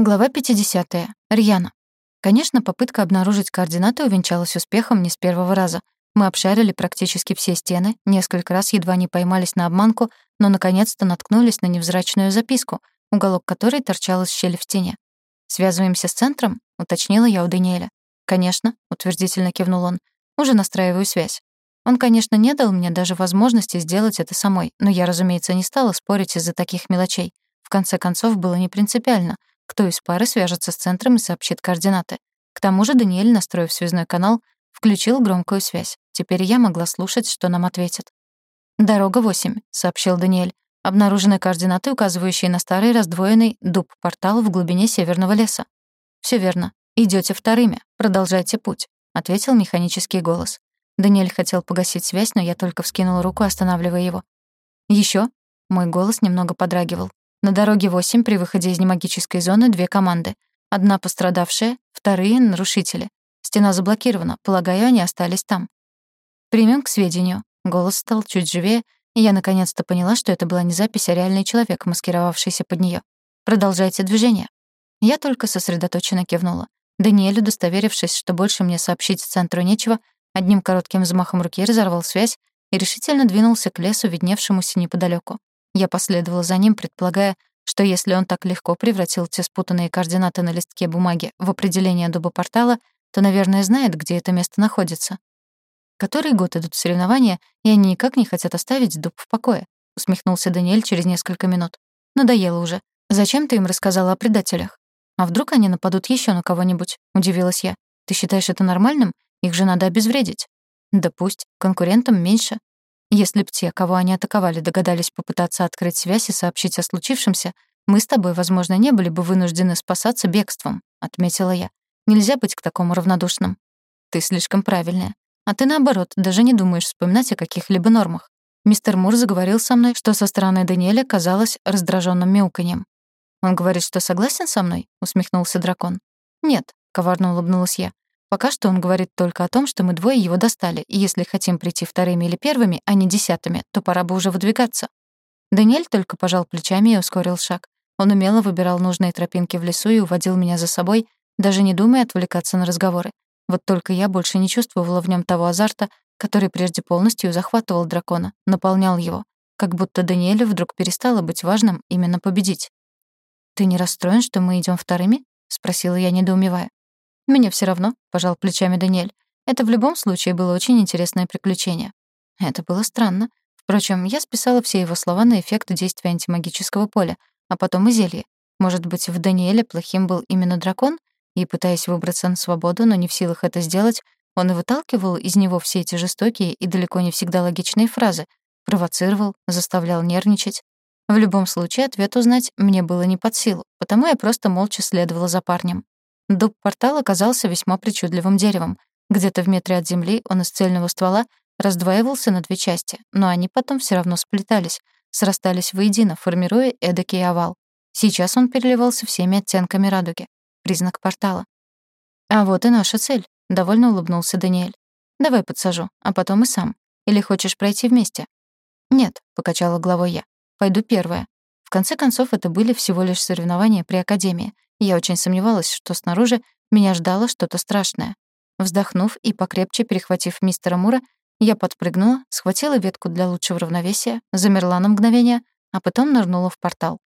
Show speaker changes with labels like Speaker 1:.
Speaker 1: Глава 50. Рьяна. Конечно, попытка обнаружить координаты увенчалась успехом не с первого раза. Мы обшарили практически все стены, несколько раз едва не поймались на обманку, но наконец-то наткнулись на невзрачную записку, уголок которой торчал из щели в стене. «Связываемся с центром?» — уточнила я у Даниэля. «Конечно», — утвердительно кивнул он. «Уже настраиваю связь». Он, конечно, не дал мне даже возможности сделать это самой, но я, разумеется, не стала спорить из-за таких мелочей. В конце концов, было не принципиально — кто из пары свяжется с центром и сообщит координаты. К тому же Даниэль, настроив связной канал, включил громкую связь. Теперь я могла слушать, что нам ответят. «Дорога 8», — сообщил Даниэль. «Обнаружены координаты, указывающие на старый раздвоенный дуб-портал в глубине северного леса». Все верно. Идете вторыми. Продолжайте путь», — ответил механический голос. Даниэль хотел погасить связь, но я только вскинула руку, останавливая его. Еще? Мой голос немного подрагивал. На дороге 8 при выходе из немагической зоны две команды. Одна пострадавшая, вторые — нарушители. Стена заблокирована, полагаю, они остались там. Примем к сведению. Голос стал чуть живее, и я наконец-то поняла, что это была не запись, а реальный человек, маскировавшийся под нее. Продолжайте движение. Я только сосредоточенно кивнула. Даниэль, удостоверившись, что больше мне сообщить центру нечего, одним коротким взмахом руки разорвал связь и решительно двинулся к лесу, видневшемуся неподалеку. Я последовала за ним, предполагая, что если он так легко превратил те спутанные координаты на листке бумаги в определение дубопортала, то, наверное, знает, где это место находится. Который год идут соревнования, и они никак не хотят оставить дуб в покое, усмехнулся Даниэль через несколько минут. Надоело уже. Зачем ты им рассказала о предателях? А вдруг они нападут еще на кого-нибудь? Удивилась я. Ты считаешь это нормальным? Их же надо обезвредить. Да пусть, конкурентам меньше. Если б те, кого они атаковали, догадались попытаться открыть связь и сообщить о случившемся, мы с тобой, возможно, не были бы вынуждены спасаться бегством, отметила я. Нельзя быть к такому равнодушным. Ты слишком правильная. А ты, наоборот, даже не думаешь вспоминать о каких-либо нормах. Мистер Мур заговорил со мной, что со стороны Даниэля казалось раздраженным мяуканьем. «Он говорит, что согласен со мной?» — усмехнулся дракон. «Нет», — коварно улыбнулась я. Пока что он говорит только о том, что мы двое его достали, и если хотим прийти вторыми или первыми, а не десятыми, то пора бы уже выдвигаться. Даниэль только пожал плечами и ускорил шаг. Он умело выбирал нужные тропинки в лесу и уводил меня за собой, даже не думая отвлекаться на разговоры. Вот только я больше не чувствовала в нем того азарта, который прежде полностью захватывал дракона, наполнял его. Как будто Даниэлю вдруг перестало быть важным именно победить. «Ты не расстроен, что мы идем вторыми?» — спросила я, недоумевая. «Мне все равно», — пожал плечами Даниэль. «Это в любом случае было очень интересное приключение». Это было странно. Впрочем, я списала все его слова на эффект действия антимагического поля, а потом и зелье. Может быть, в Даниэле плохим был именно дракон? И, пытаясь выбраться на свободу, но не в силах это сделать, он и выталкивал из него все эти жестокие и далеко не всегда логичные фразы, провоцировал, заставлял нервничать. В любом случае, ответ узнать мне было не под силу, потому я просто молча следовала за парнем. Дуб-портал оказался весьма причудливым деревом. Где-то в метре от земли он из цельного ствола раздваивался на две части, но они потом все равно сплетались, срастались воедино, формируя эдакий овал. Сейчас он переливался всеми оттенками радуги. Признак портала. «А вот и наша цель», — довольно улыбнулся Даниэль. «Давай подсажу, а потом и сам. Или хочешь пройти вместе?» «Нет», — покачала головой я. «Пойду первая. В конце концов, это были всего лишь соревнования при Академии, я очень сомневалась, что снаружи меня ждало что-то страшное. Вздохнув и покрепче перехватив мистера Мура, я подпрыгнула, схватила ветку для лучшего равновесия, замерла на мгновение, а потом нырнула в портал.